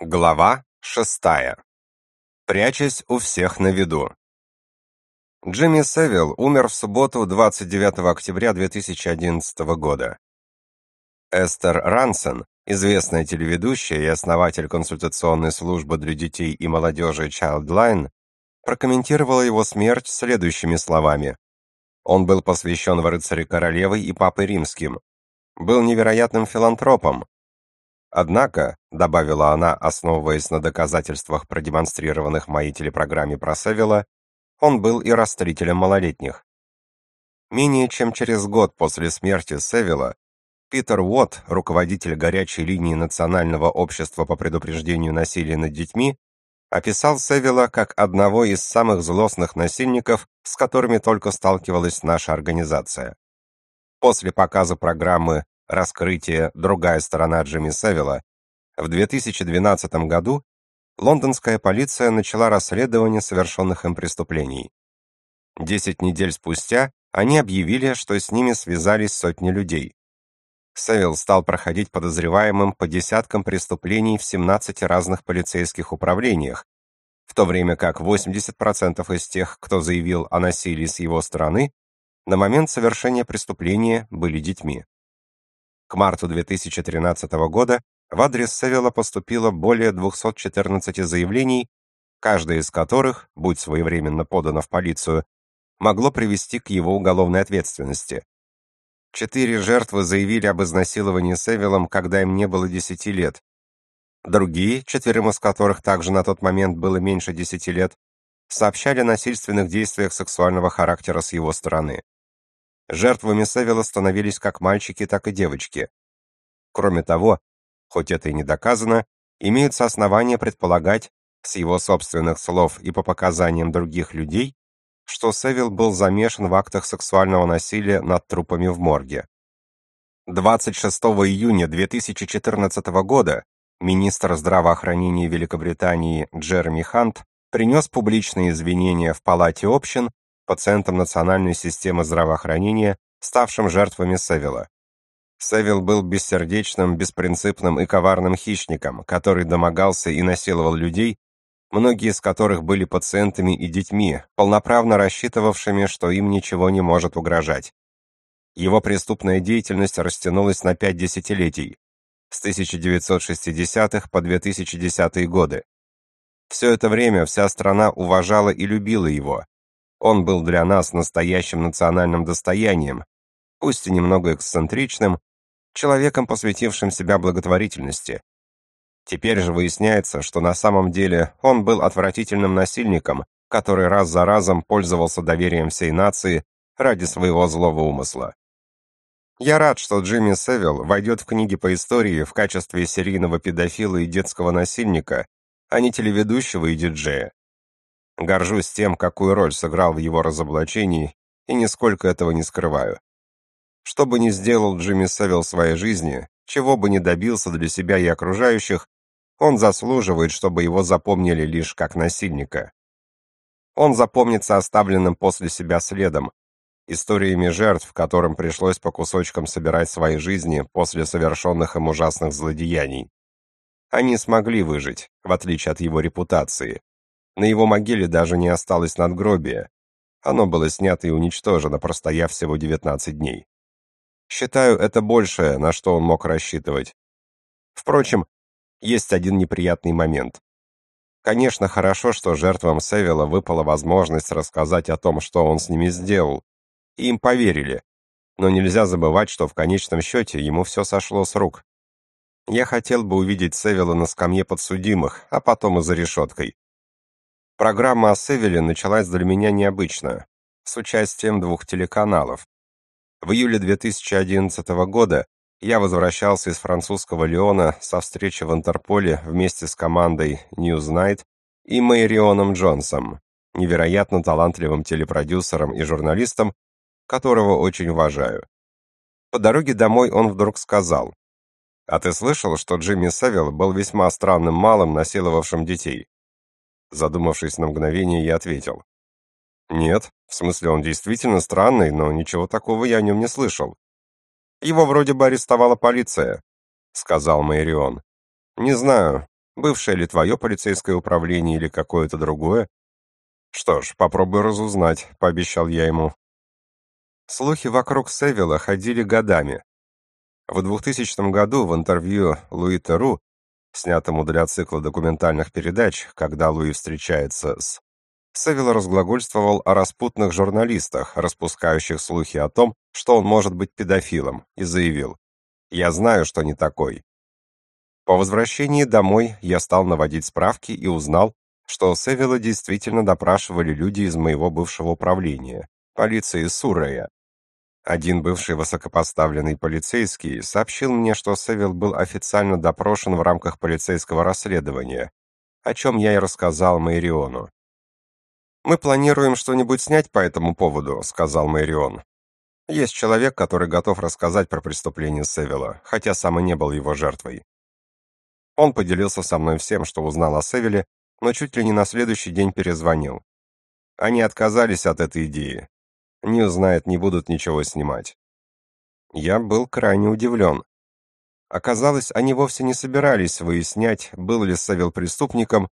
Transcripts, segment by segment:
Глава шестая. Прячась у всех на виду. Джимми Севилл умер в субботу 29 октября 2011 года. Эстер Рансен, известная телеведущая и основатель консультационной службы для детей и молодежи Childline, прокомментировала его смерть следующими словами. Он был посвящен в рыцаре королевы и папы римским. Был невероятным филантропом, Однако, добавила она, основываясь на доказательствах, продемонстрированных моей телепрограмме про Севилла, он был и растлителем малолетних. Менее чем через год после смерти Севилла Питер Уотт, руководитель горячей линии Национального общества по предупреждению насилия над детьми, описал Севилла как одного из самых злостных насильников, с которыми только сталкивалась наша организация. После показа программы раскрытие «Другая сторона Джимми Севилла», в 2012 году лондонская полиция начала расследование совершенных им преступлений. Десять недель спустя они объявили, что с ними связались сотни людей. Севилл стал проходить подозреваемым по десяткам преступлений в 17 разных полицейских управлениях, в то время как 80% из тех, кто заявил о насилии с его стороны, на момент совершения преступления были детьми. К марту 2013 года в адрес Севилла поступило более 214 заявлений, каждое из которых, будь своевременно подано в полицию, могло привести к его уголовной ответственности. Четыре жертвы заявили об изнасиловании Севиллом, когда им не было 10 лет. Другие, четверым из которых также на тот момент было меньше 10 лет, сообщали о насильственных действиях сексуального характера с его стороны. Жертвами Севилла становились как мальчики, так и девочки. Кроме того, хоть это и не доказано, имеются основания предполагать, с его собственных слов и по показаниям других людей, что Севилл был замешан в актах сексуального насилия над трупами в морге. 26 июня 2014 года министр здравоохранения Великобритании Джереми Хант принес публичные извинения в Палате общин пациентам национальной системы здравоохранения, ставшим жертвами Севилла. Севилл был бессердечным, беспринципным и коварным хищником, который домогался и насиловал людей, многие из которых были пациентами и детьми, полноправно рассчитывавшими, что им ничего не может угрожать. Его преступная деятельность растянулась на пять десятилетий, с 1960-х по 2010-е годы. Все это время вся страна уважала и любила его, он был для нас настоящим национальным достоянием, пусть и немного эксцентричным, человеком, посвятившим себя благотворительности. Теперь же выясняется, что на самом деле он был отвратительным насильником, который раз за разом пользовался доверием всей нации ради своего злого умысла. Я рад, что Джимми Севилл войдет в книги по истории в качестве серийного педофила и детского насильника, а не телеведущего и диджея. Горжусь тем, какую роль сыграл в его разоблачении, и нисколько этого не скрываю. Что бы ни сделал Джимми Севилл в своей жизни, чего бы ни добился для себя и окружающих, он заслуживает, чтобы его запомнили лишь как насильника. Он запомнится оставленным после себя следом, историями жертв, которым пришлось по кусочкам собирать свои жизни после совершенных им ужасных злодеяний. Они смогли выжить, в отличие от его репутации. На его могиле даже не осталось надгробия. Оно было снято и уничтожено, простояв всего 19 дней. Считаю, это большее, на что он мог рассчитывать. Впрочем, есть один неприятный момент. Конечно, хорошо, что жертвам Севилла выпала возможность рассказать о том, что он с ними сделал, и им поверили. Но нельзя забывать, что в конечном счете ему все сошло с рук. Я хотел бы увидеть Севилла на скамье подсудимых, а потом и за решеткой. Программа о Севиле началась для меня необычно, с участием двух телеканалов. В июле 2011 года я возвращался из французского Лиона со встречи в Интерполе вместе с командой Newsnight и Мэйрионом Джонсом, невероятно талантливым телепродюсером и журналистом, которого очень уважаю. По дороге домой он вдруг сказал: "А ты слышал, что Джимми Севилл был весьма странным малым, насиловавшим детей?" Задумавшись на мгновение, я ответил. Нет, в смысле он действительно странный, но ничего такого я о нем не слышал. Его вроде бы арестовала полиция, сказал Мэрион. Не знаю, Бывшее ли твое полицейское управление или какое-то другое? Что ж, попробуй разузнать, пообещал я ему. Слухи вокруг Севилла ходили годами. В 2000 году в интервью Луи Теру, снятому для цикла документальных передач, когда Луи встречается с Севилл разглагольствовал о распутных журналистах, распускающих слухи о том, что он может быть педофилом, и заявил «Я знаю, что не такой». По возвращении домой я стал наводить справки и узнал, что Севилла действительно допрашивали люди из моего бывшего управления, полиции Суррея. Один бывший высокопоставленный полицейский сообщил мне, что Севилл был официально допрошен в рамках полицейского расследования, о чем я и рассказал Майриону. «Мы планируем что-нибудь снять по этому поводу», — сказал Мэрион. «Есть человек, который готов рассказать про преступление Севилла, хотя сам и не был его жертвой. Он поделился со мной всем, что узнал о Севиле, но чуть ли не на следующий день перезвонил. Они отказались от этой идеи. Не узнают, не будут ничего снимать. Я был крайне удивлен. Оказалось, они вовсе не собирались выяснять, был ли Севил преступником,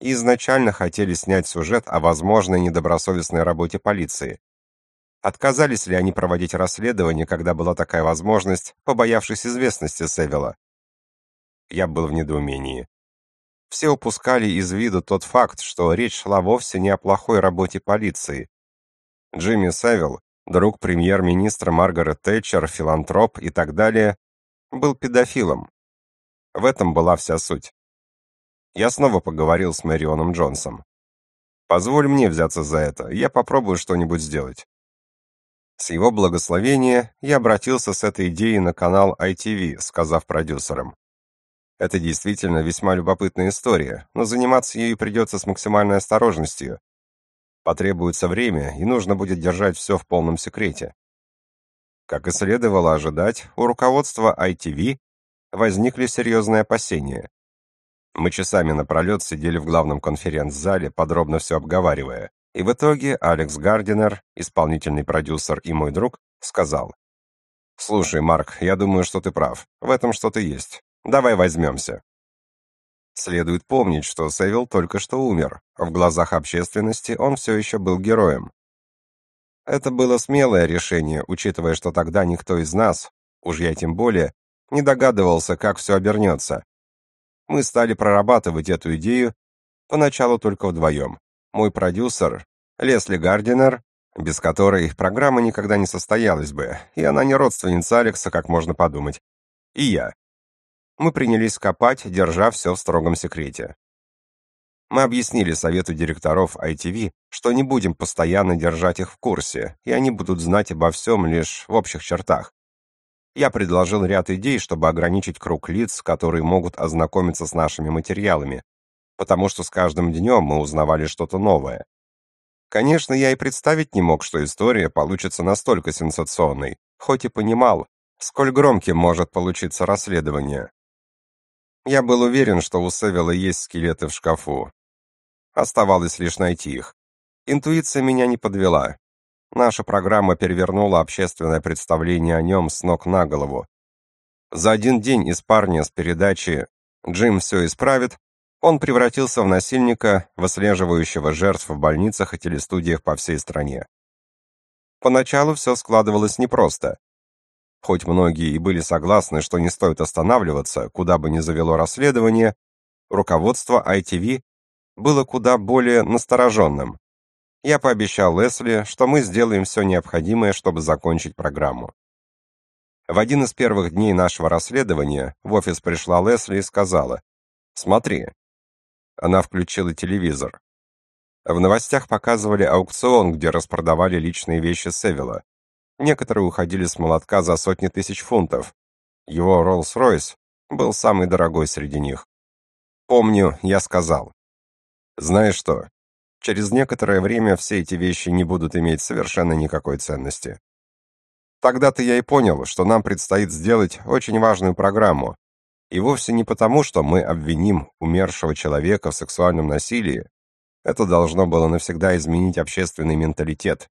и изначально хотели снять сюжет о возможной недобросовестной работе полиции. Отказались ли они проводить расследование, когда была такая возможность, побоявшись известности Севила? Я был в недоумении. Все упускали из виду тот факт, что речь шла вовсе не о плохой работе полиции. Джимми Севилл, друг премьер-министра Маргарет Тэтчер, филантроп и так далее, был педофилом. В этом была вся суть. Я снова поговорил с Мэрионом Джонсом. «Позволь мне взяться за это, я попробую что-нибудь сделать». С его благословения я обратился с этой идеей на канал ITV, сказав продюсерам. Это действительно весьма любопытная история, но заниматься ею придется с максимальной осторожностью. Потребуется время, и нужно будет держать все в полном секрете. Как и следовало ожидать, у руководства ITV возникли серьезные опасения. Мы часами напролет сидели в главном конференц-зале, подробно все обговаривая. И в итоге Алекс Гардинер, исполнительный продюсер и мой друг, сказал, «Слушай, Марк, я думаю, что ты прав. В этом что-то есть. Давай возьмемся. Следует помнить, что Севил только что умер. В глазах общественности он все еще был героем. Это было смелое решение, учитывая, что тогда никто из нас, уж я тем более, не догадывался, как все обернется. Мы стали прорабатывать эту идею, поначалу только вдвоем. Мой продюсер, Лесли Гардинер, без которой программа никогда не состоялась бы, и она не родственница Алекса, как можно подумать, и я. Мы принялись копать, держа все в строгом секрете. Мы объяснили совету директоров ITV, что не будем постоянно держать их в курсе, и они будут знать обо всем лишь в общих чертах. Я предложил ряд идей, чтобы ограничить круг лиц, которые могут ознакомиться с нашими материалами, потому что с каждым днем мы узнавали что-то новое. Конечно, я и представить не мог, что история получится настолько сенсационной, хоть и понимал, сколь громким может получиться расследование. Я был уверен, что у Севила есть скелеты в шкафу. Оставалось лишь найти их. Интуиция меня не подвела. Наша программа перевернула общественное представление о нем с ног на голову. За один день из парня с передачи «Джим все исправит» он превратился в насильника, выслеживающего жертв в больницах и телестудиях по всей стране. Поначалу все складывалось непросто. Хоть многие и были согласны, что не стоит останавливаться, куда бы ни завело расследование, руководство ITV было куда более настороженным. Я пообещал Лесли, что мы сделаем все необходимое, чтобы закончить программу. В один из первых дней нашего расследования в офис пришла Лесли и сказала, «Смотри». Она включила телевизор. В новостях показывали аукцион, где распродавали личные вещи Севила. Некоторые уходили с молотка за сотни тысяч фунтов. Его Роллс-Ройс был самый дорогой среди них. Помню, я сказал. Знаешь что, через некоторое время все эти вещи не будут иметь совершенно никакой ценности. Тогда-то я и понял, что нам предстоит сделать очень важную программу. И вовсе не потому, что мы обвиним умершего человека в сексуальном насилии. Это должно было навсегда изменить общественный менталитет,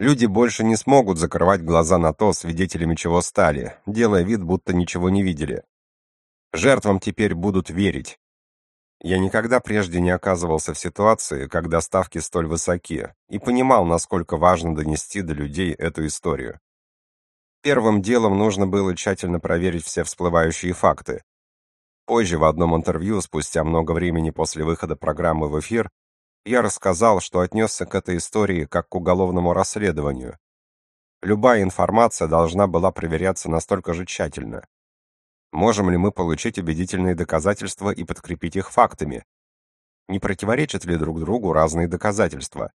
Люди больше не смогут закрывать глаза на то, свидетелями чего стали, делая вид, будто ничего не видели. Жертвам теперь будут верить. Я никогда прежде не оказывался в ситуации, когда ставки столь высоки, и понимал, насколько важно донести до людей эту историю. Первым делом нужно было тщательно проверить все всплывающие факты. Позже в одном интервью, спустя много времени после выхода программы в эфир, я рассказал, что отнесся к этой истории как к уголовному расследованию. Любая информация должна была проверяться настолько же тщательно. Можем ли мы получить убедительные доказательства и подкрепить их фактами? Не противоречат ли друг другу разные доказательства?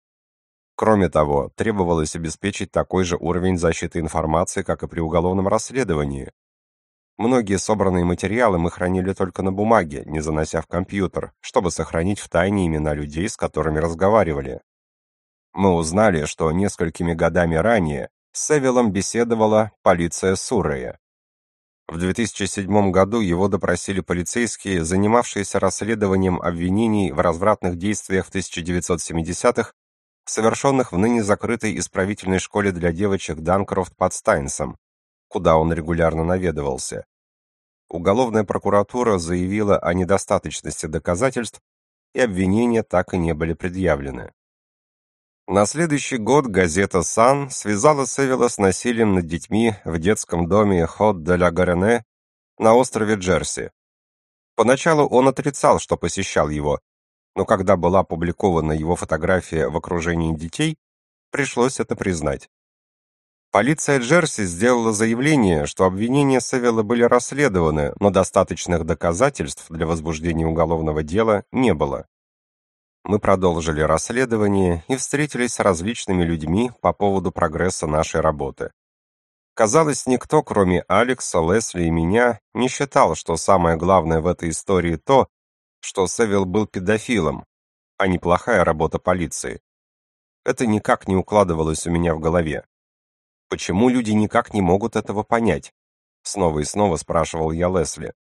Кроме того, требовалось обеспечить такой же уровень защиты информации, как и при уголовном расследовании. Многие собранные материалы мы хранили только на бумаге, не занося в компьютер, чтобы сохранить в тайне имена людей, с которыми разговаривали. Мы узнали, что несколькими годами ранее с Эвилом беседовала полиция Суррея. В 2007 году его допросили полицейские, занимавшиеся расследованием обвинений в развратных действиях в 1970-х, совершенных в ныне закрытой исправительной школе для девочек Данкрофт под Стайнсом, куда он регулярно наведывался. Уголовная прокуратура заявила о недостаточности доказательств, и обвинения так и не были предъявлены. На следующий год газета «Сан» связала Севилла с насилием над детьми в детском доме Хот де ла Горене на острове Джерси. Поначалу он отрицал, что посещал его, но когда была опубликована его фотография в окружении детей, пришлось это признать. Полиция Джерси сделала заявление, что обвинения Севилла были расследованы, но достаточных доказательств для возбуждения уголовного дела не было. Мы продолжили расследование и встретились с различными людьми по поводу прогресса нашей работы. Казалось, никто, кроме Алекса, Лесли и меня, не считал, что самое главное в этой истории то, что Севил был педофилом, а не плохая работа полиции. Это никак не укладывалось у меня в голове. Почему люди никак не могут этого понять? Снова и снова спрашивал я Лесли.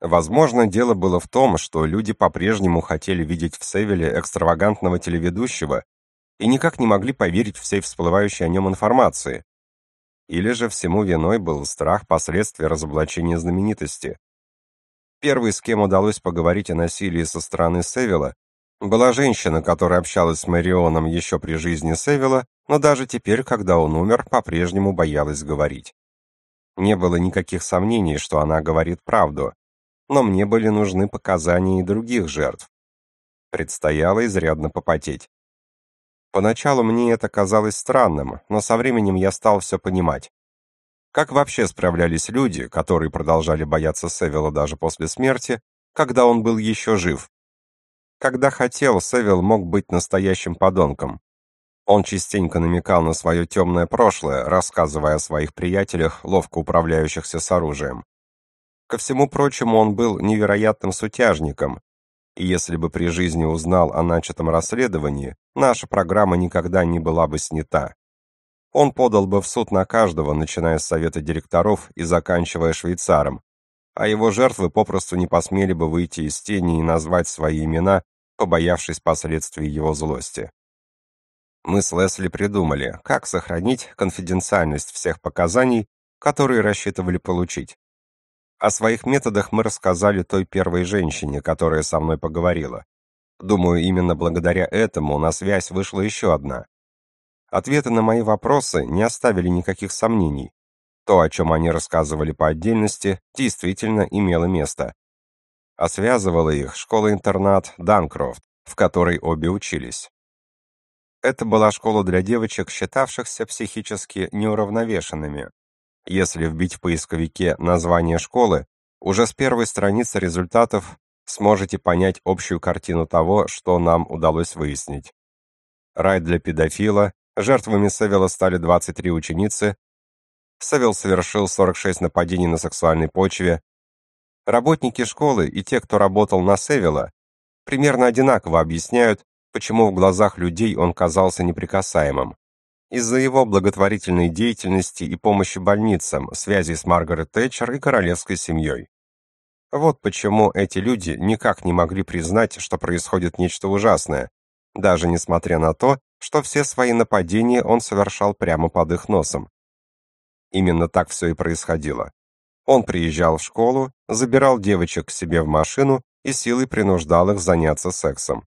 Возможно, дело было в том, что люди по-прежнему хотели видеть в Севиле экстравагантного телеведущего и никак не могли поверить всей всплывающей о нем информации. Или же всему виной был страх последствий разоблачения знаменитости. Первой, с кем удалось поговорить о насилии со стороны Севила, была женщина, которая общалась с Марионом еще при жизни Севила, но даже теперь, когда он умер, по-прежнему боялась говорить. Не было никаких сомнений, что она говорит правду, но мне были нужны показания и других жертв. Предстояло изрядно попотеть. Поначалу мне это казалось странным, но со временем я стал все понимать. Как вообще справлялись люди, которые продолжали бояться Севила даже после смерти, когда он был еще жив? Когда хотел, Севил мог быть настоящим подонком. Он частенько намекал на свое темное прошлое, рассказывая о своих приятелях, ловко управляющихся с оружием. Ко всему прочему, он был невероятным сутяжником, и если бы при жизни узнал о начатом расследовании, наша программа никогда не была бы снята. Он подал бы в суд на каждого, начиная с совета директоров и заканчивая швейцаром, а его жертвы попросту не посмели бы выйти из тени и назвать свои имена, побоявшись последствий его злости. Мы с Лесли придумали, как сохранить конфиденциальность всех показаний, которые рассчитывали получить. О своих методах мы рассказали той первой женщине, которая со мной поговорила. Думаю, именно благодаря этому на связь вышла еще одна. Ответы на мои вопросы не оставили никаких сомнений. То, о чем они рассказывали по отдельности, действительно имело место. А связывала их школа-интернат Данкрофт, в которой обе учились. Это была школа для девочек, считавшихся психически неуравновешенными, если вбить в поисковике название школы, уже с первой страницы результатов сможете понять общую картину того, что нам удалось выяснить. Рай для педофила, жертвами Севила стали 23 ученицы, Севил совершил 46 нападений на сексуальной почве. Работники школы и те, кто работал на Севила, примерно одинаково объясняют, почему в глазах людей он казался неприкасаемым из-за его благотворительной деятельности и помощи больницам, связи с Маргарет Тэтчер и королевской семьей. Вот почему эти люди никак не могли признать, что происходит нечто ужасное, даже несмотря на то, что все свои нападения он совершал прямо под их носом. Именно так все и происходило. Он приезжал в школу, забирал девочек к себе в машину и силой принуждал их заняться сексом.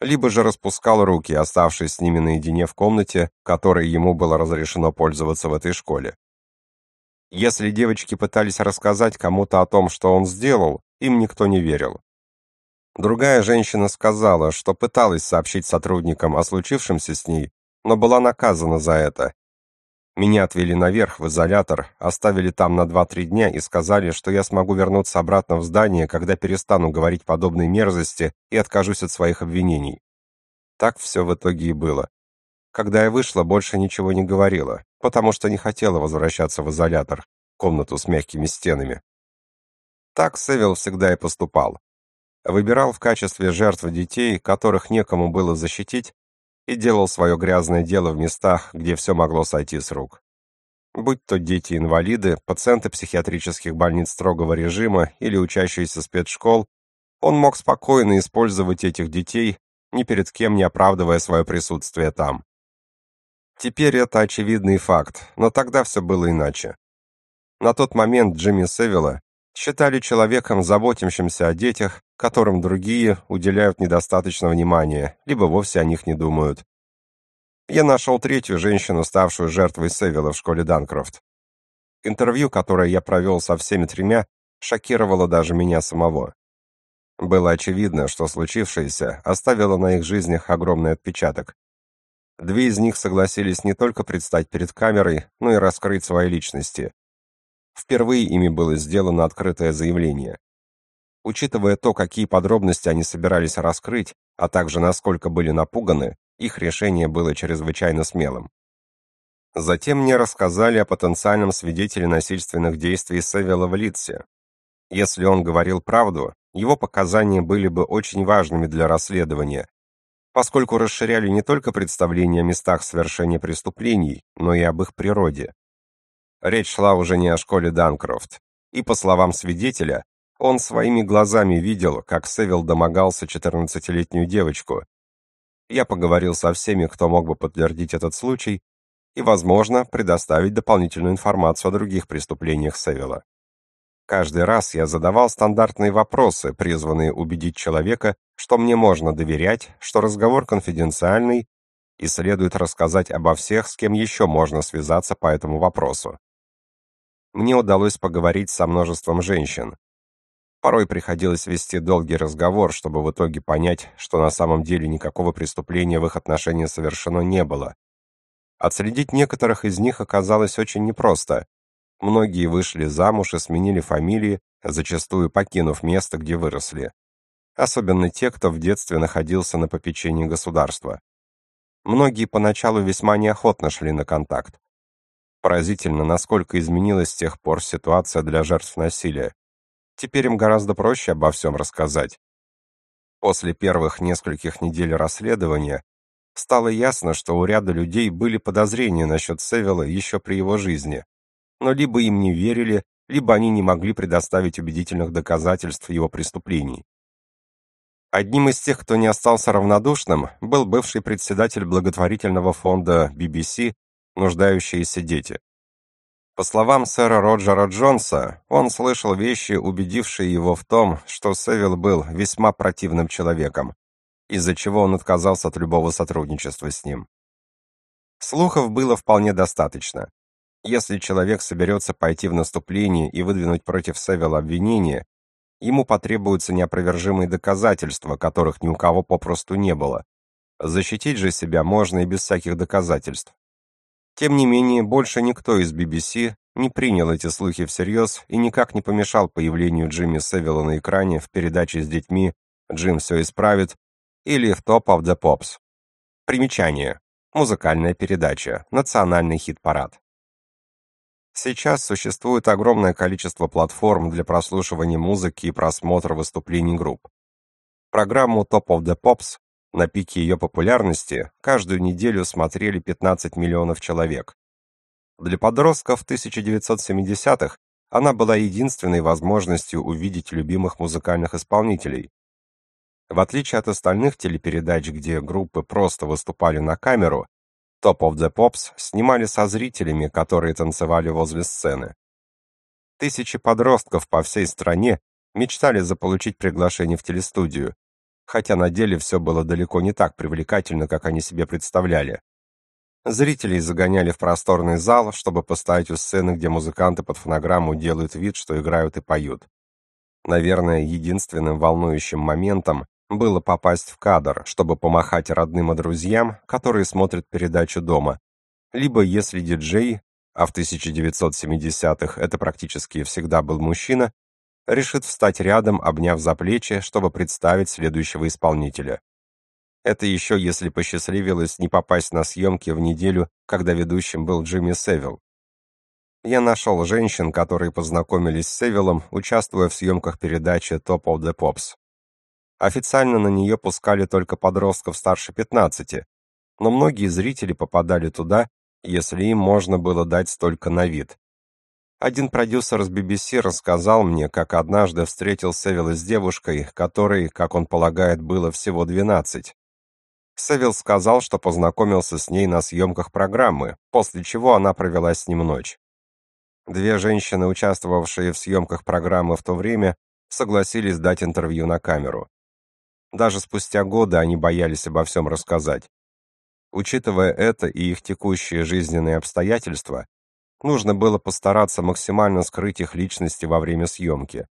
Либо же распускал руки, оставшись с ними наедине в комнате, которой ему было разрешено пользоваться в этой школе. Если девочки пытались рассказать кому-то о том, что он сделал, им никто не верил. Другая женщина сказала, что пыталась сообщить сотрудникам о случившемся с ней, но была наказана за это. Меня отвели наверх в изолятор, оставили там на 2-3 дня и сказали, что я смогу вернуться обратно в здание, когда перестану говорить подобные мерзости и откажусь от своих обвинений. Так все в итоге и было. Когда я вышла, больше ничего не говорила, потому что не хотела возвращаться в изолятор, комнату с мягкими стенами. Так Севил всегда и поступал. Выбирал в качестве жертв детей, которых некому было защитить, и делал свое грязное дело в местах, где все могло сойти с рук. Будь то дети-инвалиды, пациенты психиатрических больниц строгого режима или учащиеся спецшкол, он мог спокойно использовать этих детей, ни перед кем не оправдывая свое присутствие там. Теперь это очевидный факт, но тогда все было иначе. На тот момент Джимми Севилла считали человеком, заботящимся о детях, которым другие уделяют недостаточно внимания, либо вовсе о них не думают. Я нашел третью женщину, ставшую жертвой Севилла в школе Данкрофт. Интервью, которое я провел со всеми тремя, шокировало даже меня самого. Было очевидно, что случившееся оставило на их жизнях огромный отпечаток. Две из них согласились не только предстать перед камерой, но и раскрыть свои личности. Впервые ими было сделано открытое заявление. Учитывая то, какие подробности они собирались раскрыть, а также насколько были напуганы, их решение было чрезвычайно смелым. Затем мне рассказали о потенциальном свидетеле насильственных действий Севила в Литсе. Если он говорил правду, его показания были бы очень важными для расследования, поскольку расширяли не только представление о местах совершения преступлений, но и об их природе. Речь шла уже не о школе Данкрофт, и, по словам свидетеля, он своими глазами видел, как Севил домогался 14-летнюю девочку. Я поговорил со всеми, кто мог бы подтвердить этот случай, и, возможно, предоставить дополнительную информацию о других преступлениях Севила. Каждый раз я задавал стандартные вопросы, призванные убедить человека, что мне можно доверять, что разговор конфиденциальный, и следует рассказать обо всех, с кем еще можно связаться по этому вопросу. Мне удалось поговорить со множеством женщин. Порой приходилось вести долгий разговор, чтобы в итоге понять, что на самом деле никакого преступления в их отношении совершено не было. Отследить некоторых из них оказалось очень непросто. Многие вышли замуж и сменили фамилии, зачастую покинув место, где выросли. Особенно те, кто в детстве находился на попечении государства. Многие поначалу весьма неохотно шли на контакт. Поразительно, насколько изменилась с тех пор ситуация для жертв насилия. Теперь им гораздо проще обо всем рассказать. После первых нескольких недель расследования стало ясно, что у ряда людей были подозрения насчет Севила еще при его жизни. Но либо им не верили, либо они не могли предоставить убедительных доказательств его преступлений. Одним из тех, кто не остался равнодушным, был бывший председатель благотворительного фонда BBC нуждающиеся дети. По словам сэра Роджера Джонса, он слышал вещи, убедившие его в том, что Севил был весьма противным человеком, из-за чего он отказался от любого сотрудничества с ним. Слухов было вполне достаточно. Если человек соберется пойти в наступление и выдвинуть против Севила обвинения, ему потребуются неопровержимые доказательства, которых ни у кого попросту не было. Защитить же себя можно и без всяких доказательств. Тем не менее, больше никто из BBC не принял эти слухи всерьез и никак не помешал появлению Джимми Севилла на экране в передаче с детьми «Джим все исправит» или в «Top of the Pops». Примечание. Музыкальная передача. Национальный хит-парад. Сейчас существует огромное количество платформ для прослушивания музыки и просмотра выступлений групп. Программу Top of the Pops на пике ее популярности каждую неделю смотрели 15 миллионов человек. Для подростков 1970-х она была единственной возможностью увидеть любимых музыкальных исполнителей. В отличие от остальных телепередач, где группы просто выступали на камеру, Top of the Pops снимали со зрителями, которые танцевали возле сцены. Тысячи подростков по всей стране мечтали заполучить приглашение в телестудию, хотя на деле все было далеко не так привлекательно, как они себе представляли. Зрителей загоняли в просторный зал, чтобы поставить у сцены, где музыканты под фонограмму делают вид, что играют и поют. Наверное, единственным волнующим моментом было попасть в кадр, чтобы помахать родным и друзьям, которые смотрят передачу дома. Либо если диджей, а в 1970-х это практически всегда был мужчина, решит встать рядом, обняв за плечи, чтобы представить следующего исполнителя. Это еще если посчастливилось не попасть на съемки в неделю, когда ведущим был Джимми Севилл. Я нашел женщин, которые познакомились с Севиллом, участвуя в съемках передачи Top of the Pops. Официально на нее пускали только подростков старше 15, но многие зрители попадали туда, если им можно было дать столько на вид. Один продюсер с BBC рассказал мне, как однажды встретил Севилла с девушкой, которой, как он полагает, было всего 12. Севилл сказал, что познакомился с ней на съемках программы, после чего она провела с ним ночь. Две женщины, участвовавшие в съемках программы в то время, согласились дать интервью на камеру. Даже спустя годы они боялись обо всем рассказать. Учитывая это и их текущие жизненные обстоятельства, нужно было постараться максимально скрыть их личности во время съемки.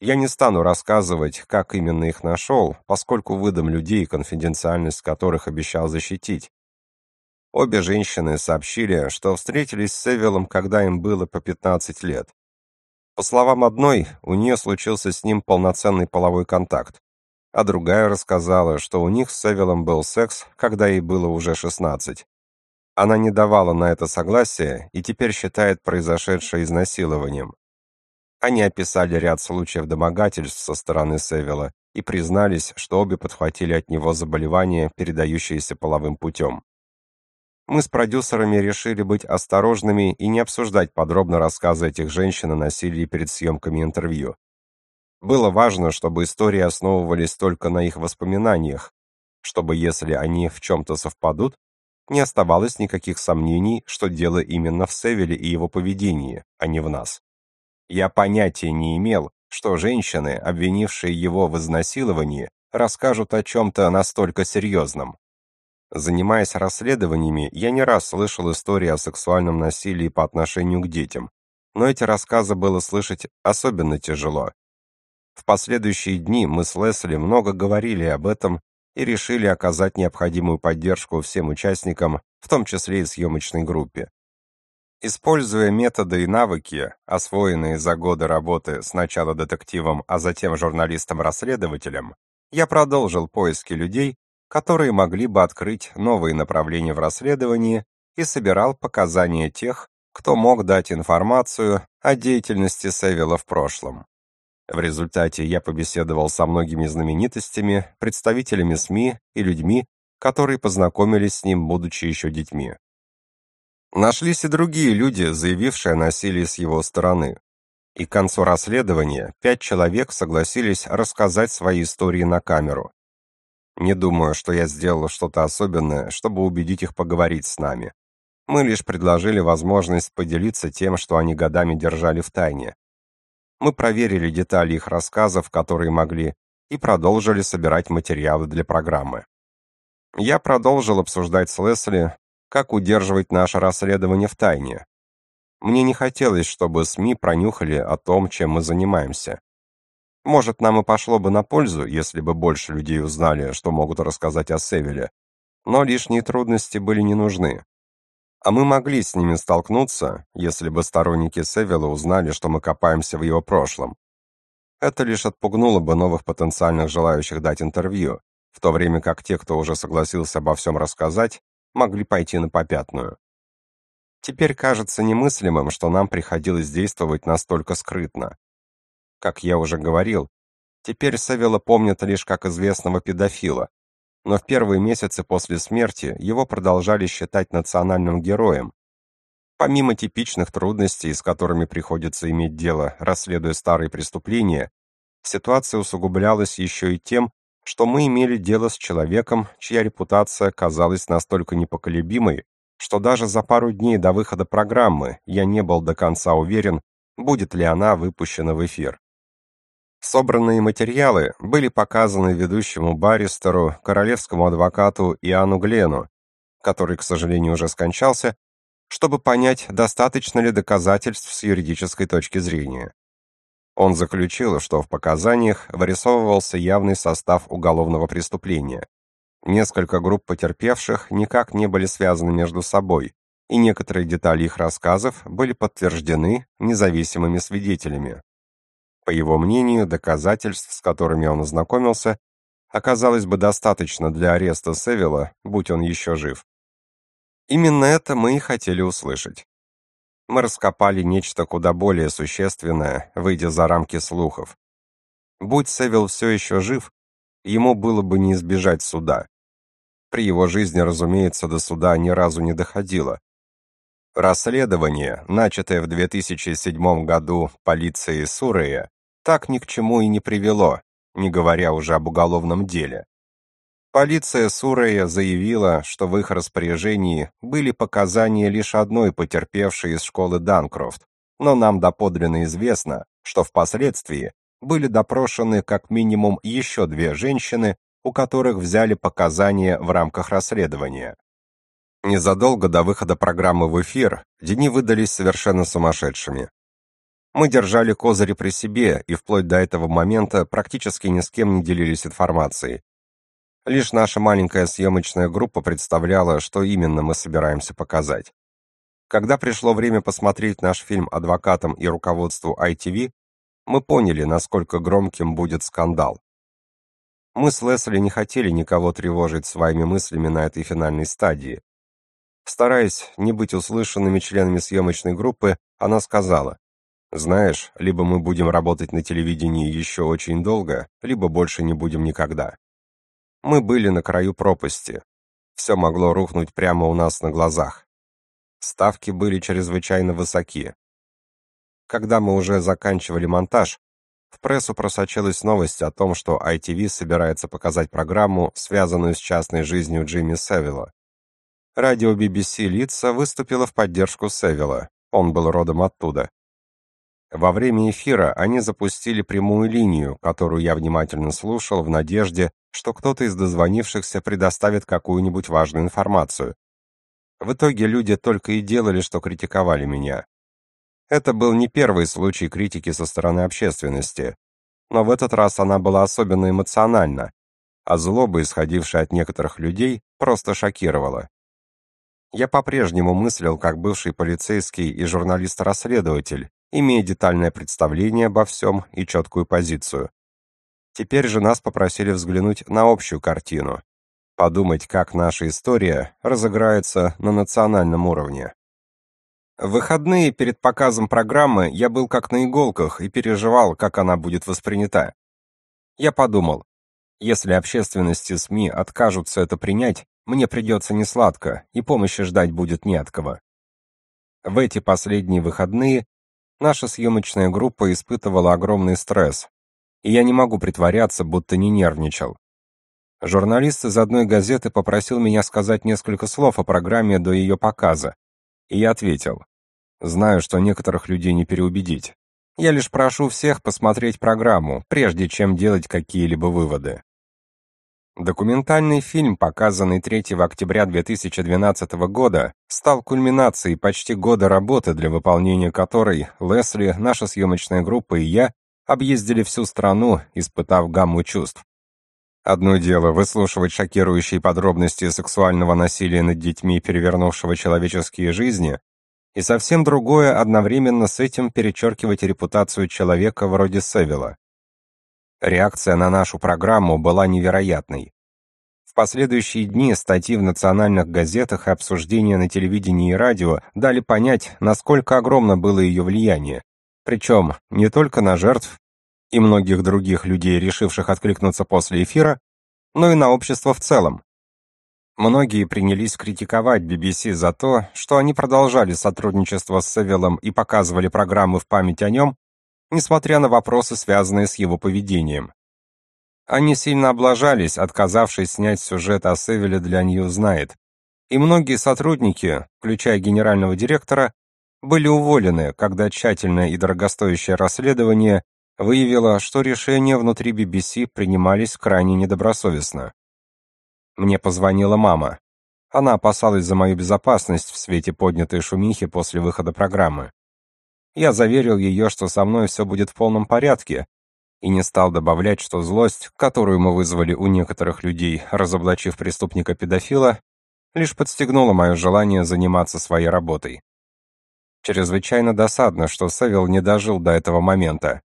Я не стану рассказывать, как именно их нашел, поскольку выдам людей, конфиденциальность которых обещал защитить. Обе женщины сообщили, что встретились с Севилом, когда им было по 15 лет. По словам одной, у нее случился с ним полноценный половой контакт, а другая рассказала, что у них с Севилом был секс, когда ей было уже 16. Она не давала на это согласия и теперь считает произошедшее изнасилованием. Они описали ряд случаев домогательств со стороны Севила и признались, что обе подхватили от него заболевание, передающееся половым путем. Мы с продюсерами решили быть осторожными и не обсуждать подробно рассказы этих женщин о насилии перед съемками интервью. Было важно, чтобы истории основывались только на их воспоминаниях, чтобы, если они в чем-то совпадут, не оставалось никаких сомнений, что дело именно в Севиле и его поведении, а не в нас. Я понятия не имел, что женщины, обвинившие его в изнасиловании, расскажут о чем-то настолько серьезном. Занимаясь расследованиями, я не раз слышал истории о сексуальном насилии по отношению к детям, но эти рассказы было слышать особенно тяжело. В последующие дни мы с Лесли много говорили об этом и решили оказать необходимую поддержку всем участникам, в том числе и съемочной группе. Используя методы и навыки, освоенные за годы работы сначала детективом, а затем журналистом-расследователем, я продолжил поиски людей, которые могли бы открыть новые направления в расследовании и собирал показания тех, кто мог дать информацию о деятельности Севилла в прошлом. В результате я побеседовал со многими знаменитостями, представителями СМИ и людьми, которые познакомились с ним, будучи еще детьми. Нашлись и другие люди, заявившие о насилии с его стороны. И к концу расследования пять человек согласились рассказать свои истории на камеру. Не думаю, что я сделал что-то особенное, чтобы убедить их поговорить с нами. Мы лишь предложили возможность поделиться тем, что они годами держали в тайне. Мы проверили детали их рассказов, которые могли, и продолжили собирать материалы для программы. Я продолжил обсуждать с Лесли, как удерживать наше расследование в тайне. Мне не хотелось, чтобы СМИ пронюхали о том, чем мы занимаемся. Может, нам и пошло бы на пользу, если бы больше людей узнали, что могут рассказать о Севиле, но лишние трудности были не нужны. А мы могли с ними столкнуться, если бы сторонники Севила узнали, что мы копаемся в его прошлом. Это лишь отпугнуло бы новых потенциальных желающих дать интервью, в то время как те, кто уже согласился обо всем рассказать, могли пойти на попятную. Теперь кажется немыслимым, что нам приходилось действовать настолько скрытно. Как я уже говорил, теперь Савела помнят лишь как известного педофила, но в первые месяцы после смерти его продолжали считать национальным героем. Помимо типичных трудностей, с которыми приходится иметь дело, расследуя старые преступления, ситуация усугублялась еще и тем, что мы имели дело с человеком, чья репутация казалась настолько непоколебимой, что даже за пару дней до выхода программы я не был до конца уверен, будет ли она выпущена в эфир. Собранные материалы были показаны ведущему баристеру, королевскому адвокату Иоанну Глену, который, к сожалению, уже скончался, чтобы понять, достаточно ли доказательств с юридической точки зрения. Он заключил, что в показаниях вырисовывался явный состав уголовного преступления. Несколько групп потерпевших никак не были связаны между собой, и некоторые детали их рассказов были подтверждены независимыми свидетелями. По его мнению, доказательств, с которыми он ознакомился, оказалось бы достаточно для ареста Севилла, будь он еще жив. Именно это мы и хотели услышать. Мы раскопали нечто куда более существенное, выйдя за рамки слухов. Будь Севилл все еще жив, ему было бы не избежать суда. При его жизни, разумеется, до суда ни разу не доходило. Расследование, начатое в 2007 году полицией Сурея, так ни к чему и не привело, не говоря уже об уголовном деле. Полиция Сурея заявила, что в их распоряжении были показания лишь одной потерпевшей из школы Данкрофт, но нам доподлинно известно, что впоследствии были допрошены как минимум еще две женщины, у которых взяли показания в рамках расследования. Незадолго до выхода программы в эфир дни выдались совершенно сумасшедшими. Мы держали козыри при себе и вплоть до этого момента практически ни с кем не делились информацией, Лишь наша маленькая съемочная группа представляла, что именно мы собираемся показать. Когда пришло время посмотреть наш фильм адвокатам и руководству ITV, мы поняли, насколько громким будет скандал. Мы с Лесли не хотели никого тревожить своими мыслями на этой финальной стадии. Стараясь не быть услышанными членами съемочной группы, она сказала: "Знаешь, либо мы будем работать на телевидении еще очень долго, либо больше не будем никогда". Мы были на краю пропасти. Все могло рухнуть прямо у нас на глазах. Ставки были чрезвычайно высоки. Когда мы уже заканчивали монтаж, в прессу просочилась новость о том, что ITV собирается показать программу, связанную с частной жизнью Джимми Севилла. Радио BBC Лица выступило в поддержку Севилла. Он был родом оттуда. Во время эфира они запустили прямую линию, которую я внимательно слушал в надежде, что кто-то из дозвонившихся предоставит какую-нибудь важную информацию. В итоге люди только и делали, что критиковали меня. Это был не первый случай критики со стороны общественности, но в этот раз она была особенно эмоциональна, а злоба, исходившая от некоторых людей, просто шокировала. Я по-прежнему мыслил как бывший полицейский и журналист-расследователь, имея детальное представление обо всем и четкую позицию. Теперь же нас попросили взглянуть на общую картину, подумать, как наша история разыграется на национальном уровне. В выходные перед показом программы я был как на иголках и переживал, как она будет воспринята. Я подумал, если общественность и СМИ откажутся это принять, мне придется несладко, и помощи ждать будет не от кого. В эти последние выходные наша съемочная группа испытывала огромный стресс, и я не могу притворяться, будто не нервничал. Журналист из одной газеты попросил меня сказать несколько слов о программе до ее показа, и я ответил: "Знаю, что некоторых людей не переубедить. Я лишь прошу всех посмотреть программу, прежде чем делать какие-либо выводы". Документальный фильм, показанный 3 октября 2012 года, стал кульминацией почти года работы, для выполнения которой Лесли, наша съемочная группа и я объездили всю страну, испытав гамму чувств. Одно дело выслушивать шокирующие подробности сексуального насилия над детьми, перевернувшего человеческие жизни, и совсем другое одновременно с этим перечеркивать репутацию человека вроде Севила. Реакция на нашу программу была невероятной. В последующие дни статьи в национальных газетах и обсуждения на телевидении и радио дали понять, насколько огромно было ее влияние, причем не только на жертв и многих других людей, решивших откликнуться после эфира, но и на общество в целом. Многие принялись критиковать BBC за то, что они продолжали сотрудничество с Севилом и показывали программы в память о нем, несмотря на вопросы, связанные с его поведением. Они сильно облажались, отказавшись снять сюжет о Севиле для Newsnight, и многие сотрудники, включая генерального директора, были уволены, когда тщательное и дорогостоящее расследование выявила, что решения внутри BBC принимались крайне недобросовестно. Мне позвонила мама. Она опасалась за мою безопасность в свете поднятой шумихи после выхода программы. Я заверил ее, что со мной все будет в полном порядке, и не стал добавлять, что злость, которую мы вызвали у некоторых людей, разоблачив преступника-педофила, лишь подстегнула мое желание заниматься своей работой. Чрезвычайно досадно, что Севил не дожил до этого момента.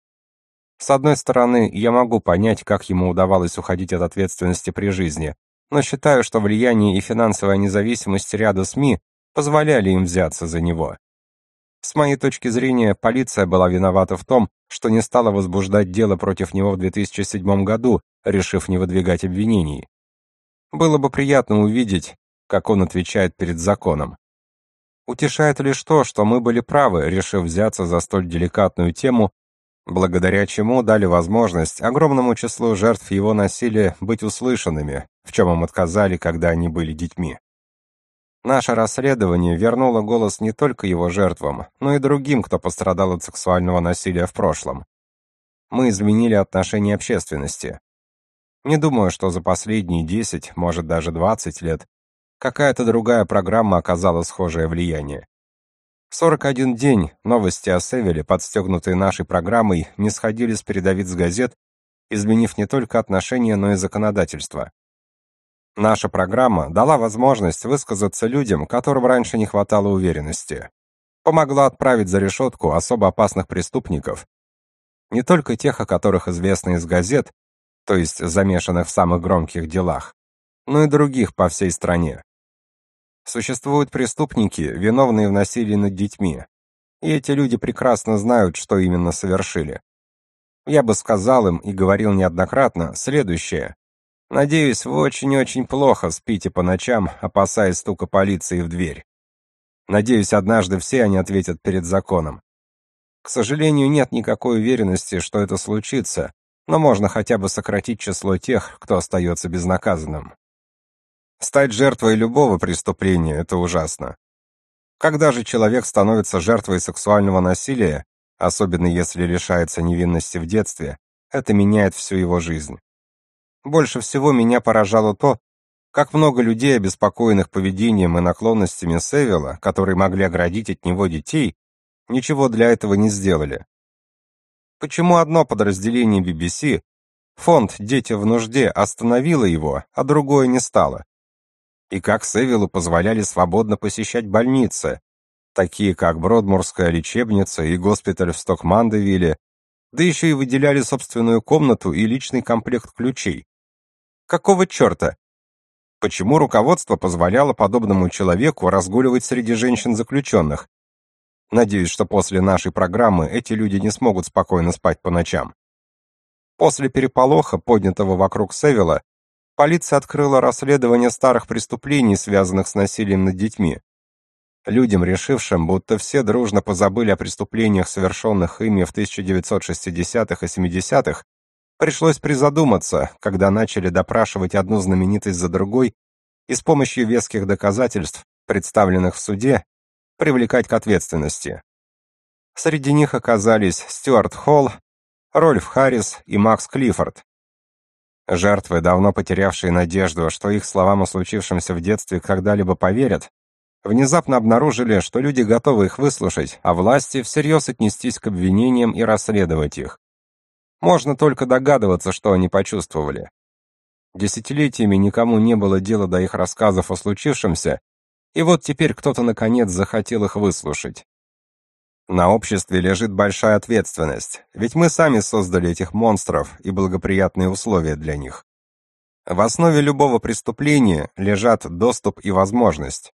С одной стороны, я могу понять, как ему удавалось уходить от ответственности при жизни, но считаю, что влияние и финансовая независимость ряда СМИ позволяли им взяться за него. С моей точки зрения, полиция была виновата в том, что не стала возбуждать дело против него в 2007 году, решив не выдвигать обвинений. Было бы приятно увидеть, как он отвечает перед законом. Утешает лишь то, что мы были правы, решив взяться за столь деликатную тему, благодаря чему дали возможность огромному числу жертв его насилия быть услышанными, в чем им отказали, когда они были детьми. Наше расследование вернуло голос не только его жертвам, но и другим, кто пострадал от сексуального насилия в прошлом. Мы изменили отношение общественности. Не думаю, что за последние 10, может даже 20 лет какая-то другая программа оказала схожее влияние. 41 день новости о Севеле, подстегнутые нашей программой, не сходили с передовиц газет, изменив не только отношения, но и законодательство. Наша программа дала возможность высказаться людям, которым раньше не хватало уверенности. Помогла отправить за решетку особо опасных преступников, не только тех, о которых известно из газет, то есть замешанных в самых громких делах, но и других по всей стране. Существуют преступники, виновные в насилии над детьми, и эти люди прекрасно знают, что именно совершили. Я бы сказал им и говорил неоднократно следующее: Надеюсь, вы очень-очень плохо спите по ночам, опасаясь стука полиции в дверь. Надеюсь, однажды все они ответят перед законом. К сожалению, нет никакой уверенности, что это случится, но можно хотя бы сократить число тех, кто остается безнаказанным. Стать жертвой любого преступления это ужасно. Когда же человек становится жертвой сексуального насилия, особенно если лишается невинности в детстве, это меняет всю его жизнь. Больше всего меня поражало то, как много людей, обеспокоенных поведением и наклонностями Севила, которые могли оградить от него детей, ничего для этого не сделали. Почему одно подразделение BBC, фонд «Дети в нужде», остановило его, а другое не стало? И как Севилу позволяли свободно посещать больницы, такие как Бродмурская лечебница и госпиталь в Стокмандевилле, да еще и выделяли собственную комнату и личный комплект ключей. Какого черта? Почему руководство позволяло подобному человеку разгуливать среди женщин-заключенных? Надеюсь, что после нашей программы эти люди не смогут спокойно спать по ночам. После переполоха, поднятого вокруг Севила, полиция открыла расследование старых преступлений, связанных с насилием над детьми. Людям, решившим, будто все дружно позабыли о преступлениях, совершенных ими в 1960-х и 70-х, Пришлось призадуматься, когда начали допрашивать одну знаменитость за другой и с помощью веских доказательств, представленных в суде, привлекать к ответственности. Среди них оказались Стюарт Холл, Рольф Харрис и Макс Клиффорд. Жертвы, давно потерявшие надежду, что их словам о случившемся в детстве когда-либо поверят, внезапно обнаружили, что люди готовы их выслушать, а власти всерьез отнестись к обвинениям и расследовать их. Можно только догадываться, что они почувствовали. Десятилетиями никому не было дела до их рассказов о случившемся, и вот теперь кто-то наконец захотел их выслушать. На обществе лежит большая ответственность, ведь мы сами создали этих монстров и благоприятные условия для них. В основе любого преступления лежат доступ и возможность.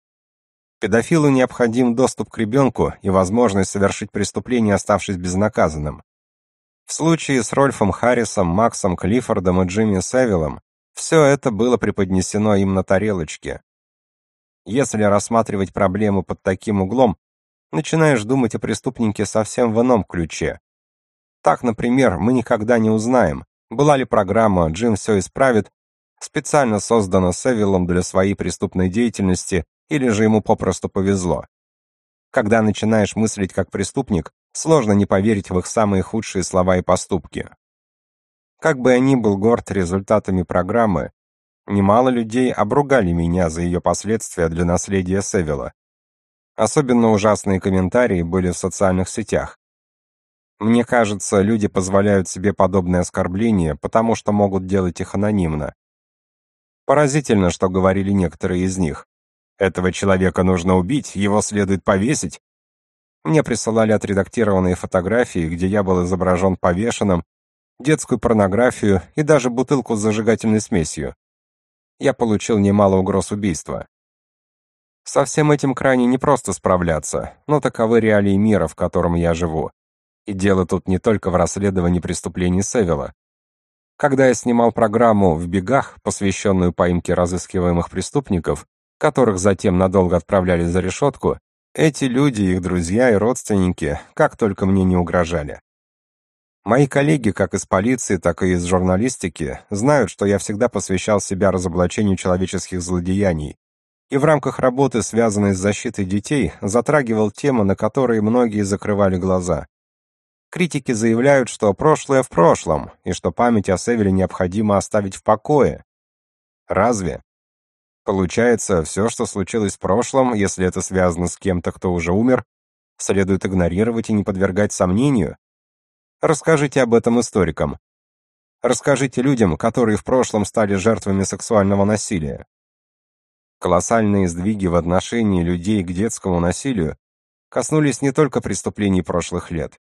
Педофилу необходим доступ к ребенку и возможность совершить преступление, оставшись безнаказанным. В случае с Рольфом Харрисом, Максом Клиффордом и Джимми Севиллом все это было преподнесено им на тарелочке. Если рассматривать проблему под таким углом, начинаешь думать о преступнике совсем в ином ключе. Так, например, мы никогда не узнаем, была ли программа «Джим все исправит» специально создана Севиллом для своей преступной деятельности или же ему попросту повезло. Когда начинаешь мыслить как преступник, Сложно не поверить в их самые худшие слова и поступки. Как бы я ни был горд результатами программы, немало людей обругали меня за ее последствия для наследия Севила. Особенно ужасные комментарии были в социальных сетях. Мне кажется, люди позволяют себе подобные оскорбления, потому что могут делать их анонимно. Поразительно, что говорили некоторые из них. Этого человека нужно убить, его следует повесить. Мне присылали отредактированные фотографии, где я был изображен повешенным, детскую порнографию и даже бутылку с зажигательной смесью. Я получил немало угроз убийства. Со всем этим крайне непросто справляться, но таковы реалии мира, в котором я живу. И дело тут не только в расследовании преступлений Севила. Когда я снимал программу «В бегах», посвященную поимке разыскиваемых преступников, которых затем надолго отправляли за решетку, эти люди, их друзья и родственники, как только мне не угрожали. Мои коллеги, как из полиции, так и из журналистики, знают, что я всегда посвящал себя разоблачению человеческих злодеяний, и в рамках работы, связанной с защитой детей, затрагивал темы, на которые многие закрывали глаза. Критики заявляют, что прошлое в прошлом, и что память о Севере необходимо оставить в покое. Разве? Получается, все, что случилось в прошлом, если это связано с кем-то, кто уже умер, следует игнорировать и не подвергать сомнению? Расскажите об этом историкам. Расскажите людям, которые в прошлом стали жертвами сексуального насилия. Колоссальные сдвиги в отношении людей к детскому насилию коснулись не только преступлений прошлых лет.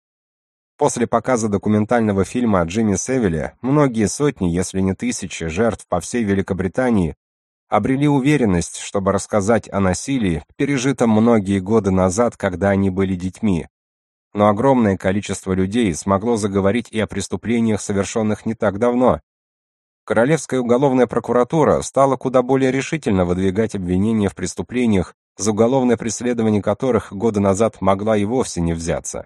После показа документального фильма о Джимми Севиле многие сотни, если не тысячи, жертв по всей Великобритании обрели уверенность, чтобы рассказать о насилии, пережитом многие годы назад, когда они были детьми. Но огромное количество людей смогло заговорить и о преступлениях, совершенных не так давно. Королевская уголовная прокуратура стала куда более решительно выдвигать обвинения в преступлениях, за уголовное преследование которых годы назад могла и вовсе не взяться.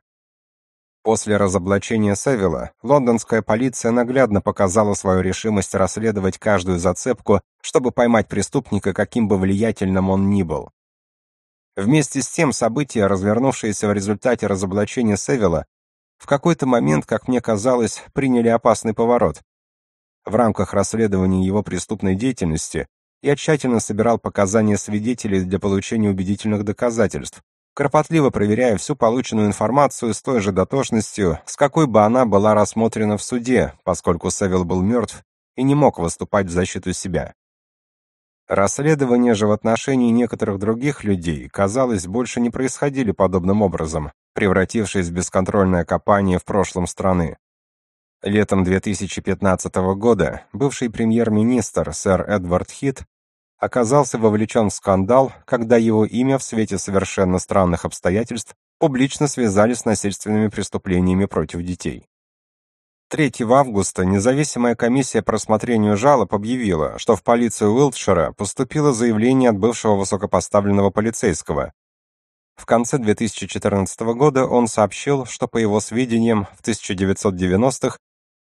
После разоблачения Севилла лондонская полиция наглядно показала свою решимость расследовать каждую зацепку, чтобы поймать преступника, каким бы влиятельным он ни был. Вместе с тем события, развернувшиеся в результате разоблачения Севилла, в какой-то момент, как мне казалось, приняли опасный поворот. В рамках расследования его преступной деятельности я тщательно собирал показания свидетелей для получения убедительных доказательств, кропотливо проверяя всю полученную информацию с той же дотошностью, с какой бы она была рассмотрена в суде, поскольку Севил был мертв и не мог выступать в защиту себя. Расследования же в отношении некоторых других людей, казалось, больше не происходили подобным образом, превратившись в бесконтрольное копание в прошлом страны. Летом 2015 года бывший премьер-министр сэр Эдвард Хит оказался вовлечен в скандал, когда его имя в свете совершенно странных обстоятельств публично связали с насильственными преступлениями против детей. 3 августа независимая комиссия по рассмотрению жалоб объявила, что в полицию Уилтшира поступило заявление от бывшего высокопоставленного полицейского. В конце 2014 года он сообщил, что по его сведениям в 1990-х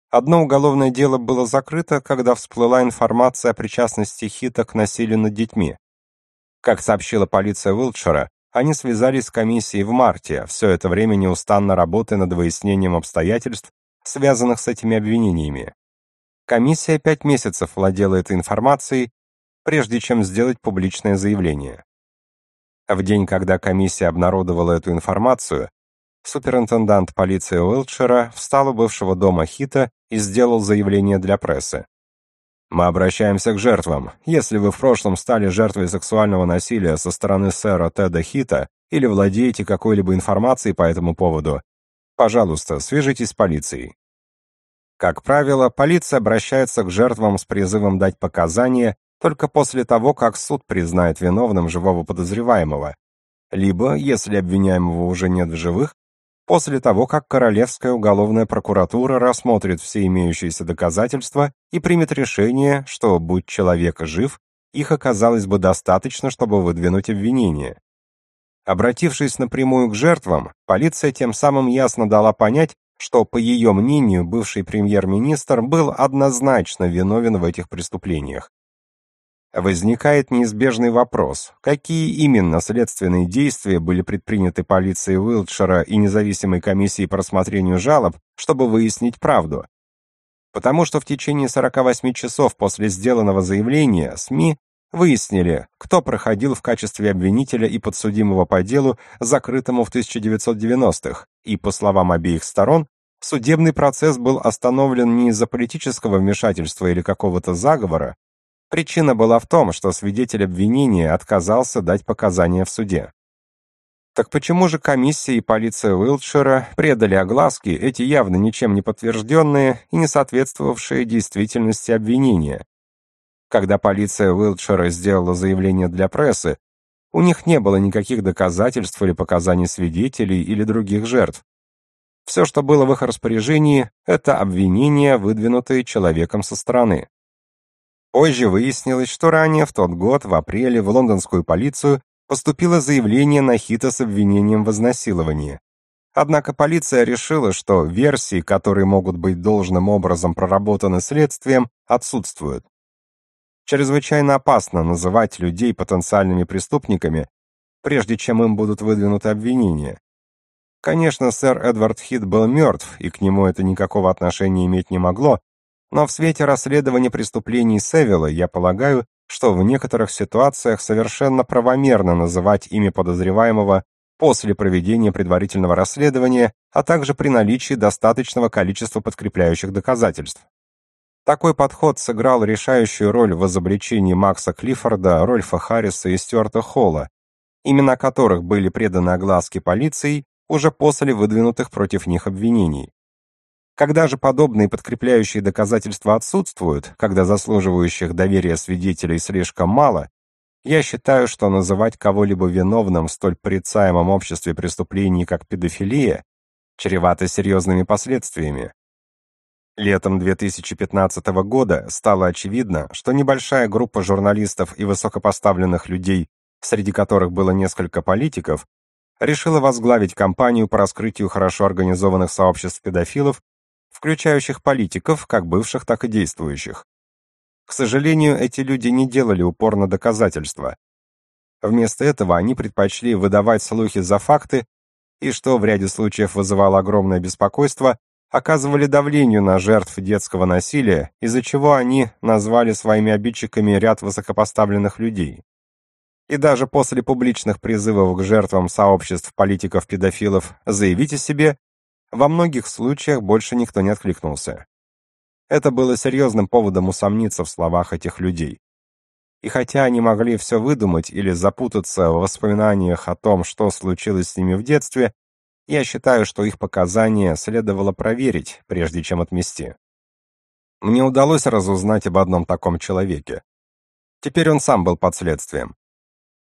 Одно уголовное дело было закрыто, когда всплыла информация о причастности Хита к насилию над детьми. Как сообщила полиция Уилтшира, они связались с комиссией в марте, все это время неустанно работая над выяснением обстоятельств, связанных с этими обвинениями. Комиссия пять месяцев владела этой информацией, прежде чем сделать публичное заявление. В день, когда комиссия обнародовала эту информацию, суперинтендант полиции Уилтшира встал у бывшего дома Хита и сделал заявление для прессы. Мы обращаемся к жертвам. Если вы в прошлом стали жертвой сексуального насилия со стороны сэра Теда Хита или владеете какой-либо информацией по этому поводу, пожалуйста, свяжитесь с полицией. Как правило, полиция обращается к жертвам с призывом дать показания только после того, как суд признает виновным живого подозреваемого, либо, если обвиняемого уже нет в живых, после того, как Королевская уголовная прокуратура рассмотрит все имеющиеся доказательства и примет решение, что, будь человек жив, их оказалось бы достаточно, чтобы выдвинуть обвинение. Обратившись напрямую к жертвам, полиция тем самым ясно дала понять, что, по ее мнению, бывший премьер-министр был однозначно виновен в этих преступлениях. Возникает неизбежный вопрос, какие именно следственные действия были предприняты полицией Уилтшира и независимой комиссией по рассмотрению жалоб, чтобы выяснить правду. Потому что в течение 48 часов после сделанного заявления СМИ выяснили, кто проходил в качестве обвинителя и подсудимого по делу, закрытому в 1990-х, и, по словам обеих сторон, судебный процесс был остановлен не из-за политического вмешательства или какого-то заговора, Причина была в том, что свидетель обвинения отказался дать показания в суде. Так почему же комиссия и полиция Уилтшира предали огласке эти явно ничем не подтвержденные и не соответствовавшие действительности обвинения? Когда полиция Уилтшира сделала заявление для прессы, у них не было никаких доказательств или показаний свидетелей или других жертв. Все, что было в их распоряжении, это обвинения, выдвинутые человеком со стороны. Позже выяснилось, что ранее в тот год, в апреле, в лондонскую полицию поступило заявление на Хита с обвинением в изнасиловании. Однако полиция решила, что версии, которые могут быть должным образом проработаны следствием, отсутствуют. Чрезвычайно опасно называть людей потенциальными преступниками, прежде чем им будут выдвинуты обвинения. Конечно, сэр Эдвард Хит был мертв, и к нему это никакого отношения иметь не могло, но в свете расследования преступлений Севилла я полагаю, что в некоторых ситуациях совершенно правомерно называть имя подозреваемого после проведения предварительного расследования, а также при наличии достаточного количества подкрепляющих доказательств. Такой подход сыграл решающую роль в изобличении Макса Клиффорда, Рольфа Харриса и Стюарта Холла, имена которых были преданы огласке полиции уже после выдвинутых против них обвинений. Когда же подобные подкрепляющие доказательства отсутствуют, когда заслуживающих доверия свидетелей слишком мало, я считаю, что называть кого-либо виновным в столь порицаемом обществе преступлений, как педофилия, чревато серьезными последствиями. Летом 2015 года стало очевидно, что небольшая группа журналистов и высокопоставленных людей, среди которых было несколько политиков, решила возглавить кампанию по раскрытию хорошо организованных сообществ педофилов включающих политиков, как бывших, так и действующих. К сожалению, эти люди не делали упор на доказательства. Вместо этого они предпочли выдавать слухи за факты и, что в ряде случаев вызывало огромное беспокойство, оказывали давлению на жертв детского насилия, из-за чего они назвали своими обидчиками ряд высокопоставленных людей. И даже после публичных призывов к жертвам сообществ политиков-педофилов заявить о себе, во многих случаях больше никто не откликнулся. Это было серьезным поводом усомниться в словах этих людей. И хотя они могли все выдумать или запутаться в воспоминаниях о том, что случилось с ними в детстве, я считаю, что их показания следовало проверить, прежде чем отмести. Мне удалось разузнать об одном таком человеке. Теперь он сам был под следствием.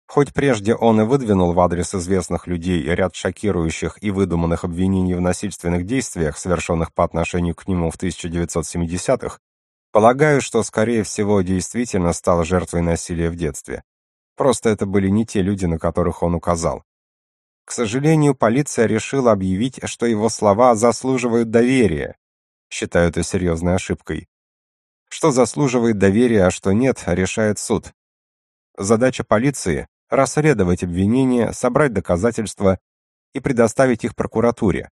Хоть прежде он и выдвинул в адрес известных людей ряд шокирующих и выдуманных обвинений в насильственных действиях, совершенных по отношению к нему в 1970-х, полагаю, что, скорее всего, действительно стал жертвой насилия в детстве. Просто это были не те люди, на которых он указал. К сожалению, полиция решила объявить, что его слова заслуживают доверия. Считаю это серьезной ошибкой. Что заслуживает доверия, а что нет, решает суд. Задача полиции расследовать обвинения, собрать доказательства и предоставить их прокуратуре.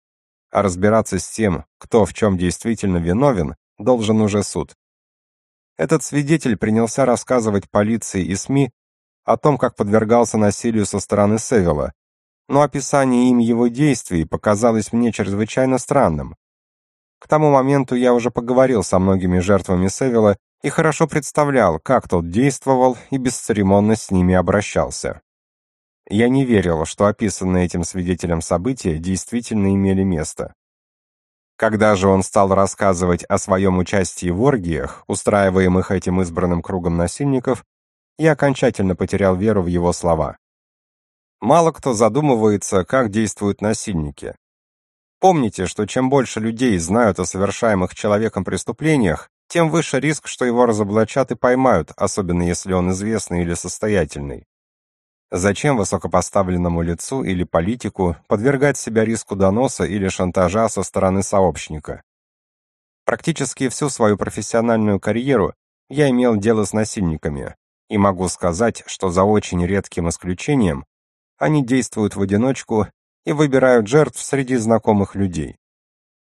А разбираться с тем, кто в чем действительно виновен, должен уже суд. Этот свидетель принялся рассказывать полиции и СМИ о том, как подвергался насилию со стороны Севила, но описание им его действий показалось мне чрезвычайно странным. К тому моменту я уже поговорил со многими жертвами Севила и хорошо представлял, как тот действовал и бесцеремонно с ними обращался. Я не верил, что описанные этим свидетелем события действительно имели место. Когда же он стал рассказывать о своем участии в оргиях, устраиваемых этим избранным кругом насильников, я окончательно потерял веру в его слова. Мало кто задумывается, как действуют насильники. Помните, что чем больше людей знают о совершаемых человеком преступлениях, тем выше риск, что его разоблачат и поймают, особенно если он известный или состоятельный. Зачем высокопоставленному лицу или политику подвергать себя риску доноса или шантажа со стороны сообщника? Практически всю свою профессиональную карьеру я имел дело с насильниками, И могу сказать, что за очень редким исключением они действуют в одиночку и выбирают жертв среди знакомых людей.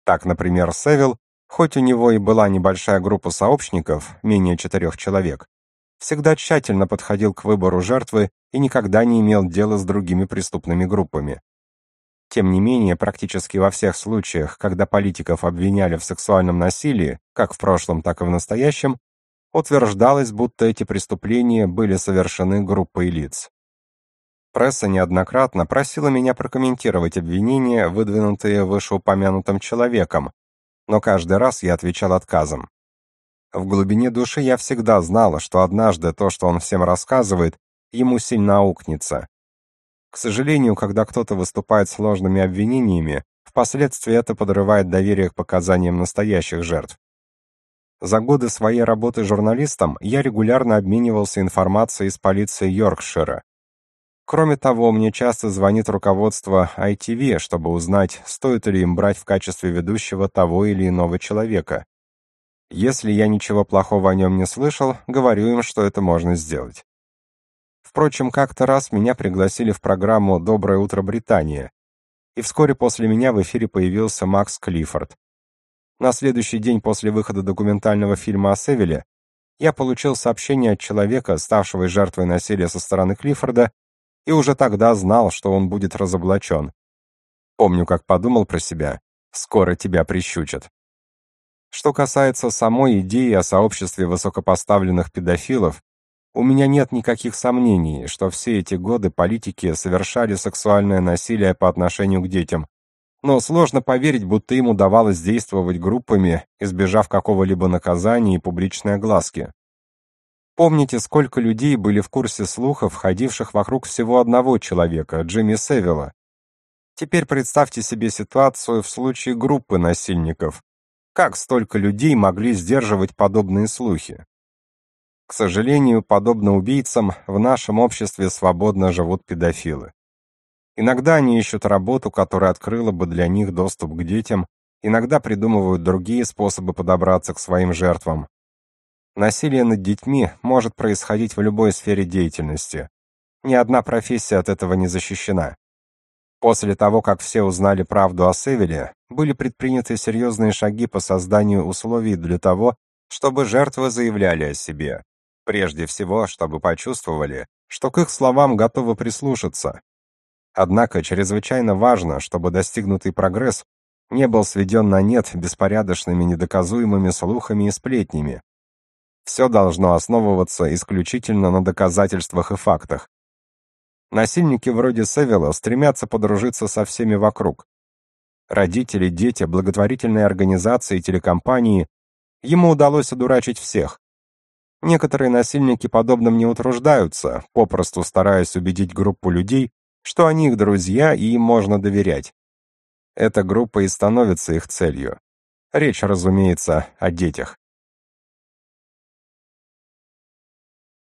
Так, например, Севил, хоть у него и была небольшая группа сообщников, менее четырех человек, всегда тщательно подходил к выбору жертвы и никогда не имел дела с другими преступными группами. Тем не менее, практически во всех случаях, когда политиков обвиняли в сексуальном насилии, как в прошлом, так и в настоящем, утверждалось, будто эти преступления были совершены группой лиц. Пресса неоднократно просила меня прокомментировать обвинения, выдвинутые вышеупомянутым человеком, но каждый раз я отвечал отказом. В глубине души я всегда знала, что однажды то, что он всем рассказывает, ему сильно аукнется. К сожалению, когда кто-то выступает с ложными обвинениями, впоследствии это подрывает доверие к показаниям настоящих жертв. За годы своей работы журналистом я регулярно обменивался информацией с полицией Йоркшира. Кроме того, мне часто звонит руководство ITV, чтобы узнать, стоит ли им брать в качестве ведущего того или иного человека. Если я ничего плохого о нем не слышал, говорю им, что это можно сделать. Впрочем, как-то раз меня пригласили в программу «Доброе утро, Британия», и вскоре после меня в эфире появился Макс Клиффорд. На следующий день после выхода документального фильма о Севиле я получил сообщение от человека, ставшего жертвой насилия со стороны Клиффорда, и уже тогда знал, что он будет разоблачен. Помню, как подумал про себя, скоро тебя прищучат. Что касается самой идеи о сообществе высокопоставленных педофилов, у меня нет никаких сомнений, что все эти годы политики совершали сексуальное насилие по отношению к детям. Но сложно поверить, будто им удавалось действовать группами, избежав какого-либо наказания и публичной огласки. Помните, сколько людей были в курсе слухов, ходивших вокруг всего одного человека, Джимми Севилла? Теперь представьте себе ситуацию в случае группы насильников, как столько людей могли сдерживать подобные слухи? К сожалению, подобно убийцам, в нашем обществе свободно живут педофилы. Иногда они ищут работу, которая открыла бы для них доступ к детям, иногда придумывают другие способы подобраться к своим жертвам. Насилие над детьми может происходить в любой сфере деятельности. Ни одна профессия от этого не защищена. После того, как все узнали правду о Севиле, были предприняты серьезные шаги по созданию условий для того, чтобы жертвы заявляли о себе. Прежде всего, чтобы почувствовали, что к их словам готовы прислушаться. Однако чрезвычайно важно, чтобы достигнутый прогресс не был сведен на нет беспорядочными недоказуемыми слухами и сплетнями. Все должно основываться исключительно на доказательствах и фактах. Насильники вроде Севилла стремятся подружиться со всеми вокруг. Родители, дети, благотворительные организации телекомпании. Ему удалось одурачить всех. Некоторые насильники подобным не утруждаются, попросту стараясь убедить группу людей, что они их друзья и им можно доверять. Эта группа и становится их целью. Речь, разумеется, о детях.